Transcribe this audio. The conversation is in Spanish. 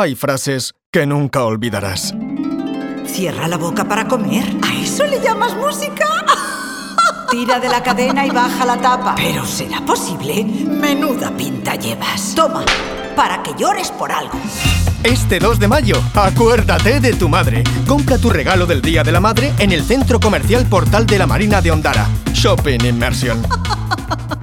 Hay frases que nunca olvidarás. Cierra la boca para comer. ¿A eso le llamas música? Tira de la cadena y baja la tapa. ¿Pero será posible? Menuda pinta llevas. Toma, para que llores por algo. Este 2 de mayo, acuérdate de tu madre. Compra tu regalo del Día de la Madre en el Centro Comercial Portal de la Marina de Ondara. Shopping Immersion.